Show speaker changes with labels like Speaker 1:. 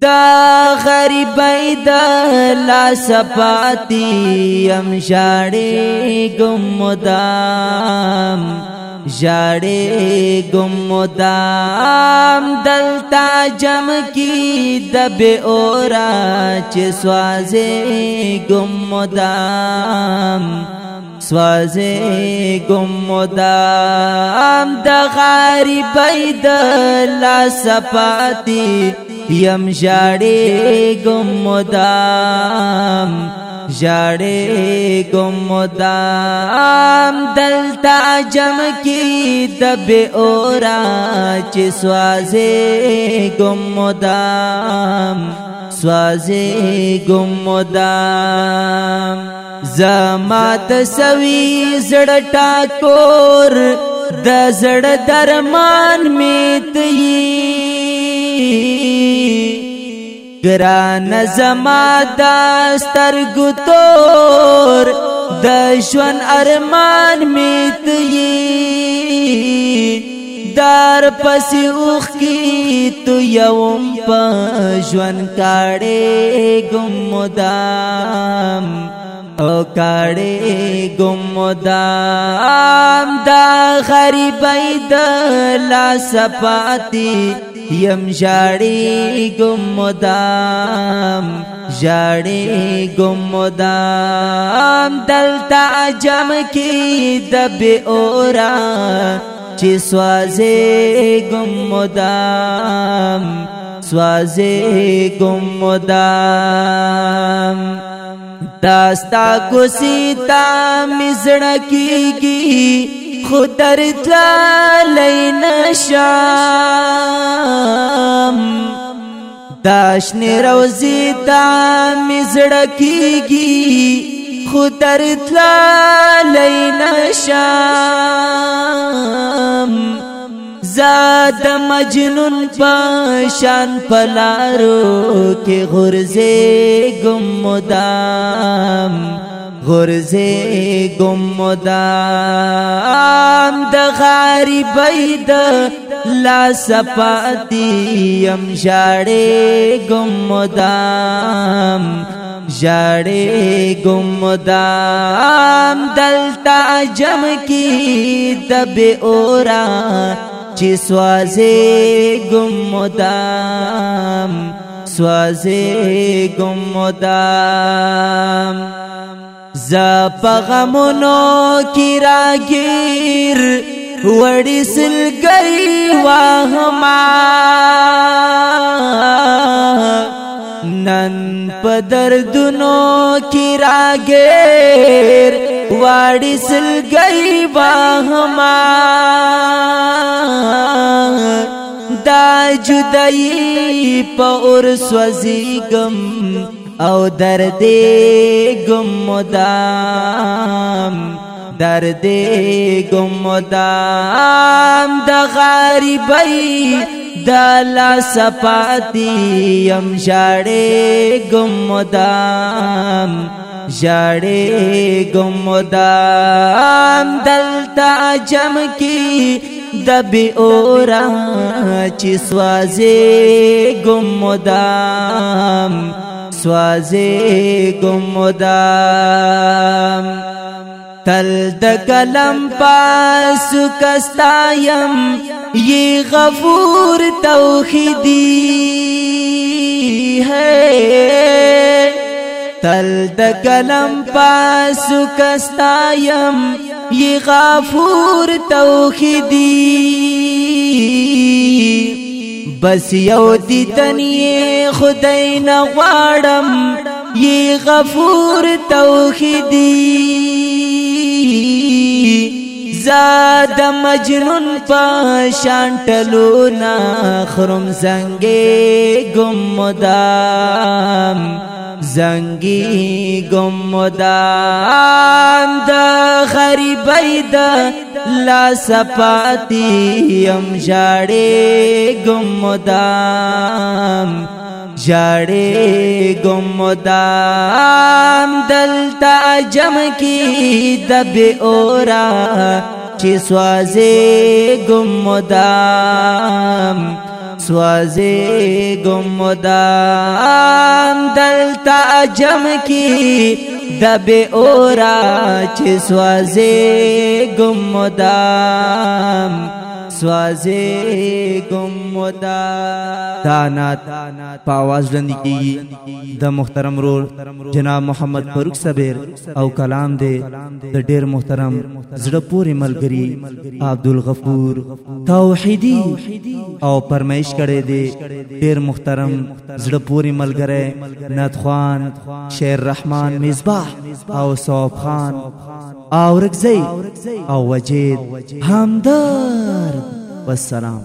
Speaker 1: دا غریبای دا لاس پاتی ام جاڑی گم مدام جاڑی گم مدام دلتا جم کی دب اورا چه سوازی گم مدام سوازی گمدام د غریبی د لاس پاتی یم ژړې گمدام ژړې گمدام دلتا جم کی د به اورا چې سوازی گمدام سوازی گمدام زما د سوي زړه ټاکور د زړه درمان می تی ګران زما د سترګو تور د ژوند ارمان می تی دار پس اوخ کی تو یوم پا جوان کاڑے گم مدام او کړي ګمدام دا غریبای د لاس پاتی یم جاړي ګمدام جاړي ګمدام دلتا جام کې د به اورا چې سوازه ګمدام سوازه ګمدام داستا گسی تا مزڑکی گی خودر تلا لین شام داشن روزی تا مزڑکی گی خودر تلا لین شام زاد مجنون پشان پلارو کې غرزه گم مدام غرزه گم مدام د غریبۍ د لا سپاتی يم جاړې گم مدام جاړې گم مدام دلتا جم کی دب اورا چې سوازي ګم مدام سوازي ګم مدام ز پغمونو کی راگیر وڑی سلگئی واہما نن په دردونو کې راګیر واړی سلګي واهما دا جدائی په اور سوزیګم او درد ګم مدام درد ګم مدام د غریبۍ دلا سپاتی يم جاړې ګمدام جاړې ګمدام دلتا جم کی دبي اورا چې سوازي ګمدام سوازي ګمدام تل د کلم پاس کستایم یہ غفور توحیدی ہے تل د کلم پاس کستایم یہ غفور توحیدی بس یو دی تنی خدای نه غواړم یہ غفور توحیدی زاد مجنون په شانټلو نا خرم زنګي ګم مدام زنګي ګم مدام د غریبۍ د لا سپاتی يم جاړې ګم مدام جاړې ګمدام دلتا جم کی دب اورا چې سوازي ګم مدام سوازي ګم مدام دلتا جم کی دبه اورا چې سوازي ګم مدام سوازی گم و دا دانات پاواز لندی کی دا محترم رور جناب محمد پروک سبیر او کلام دے دا ډیر محترم زړه پوری ملګری عبدالغفور توحیدی او پرمیش کړي دے ډیر محترم زړه پوری ملګری نات خان شیر رحمان مصباح او صواب خان او رگزی او وجید همدرد والسلام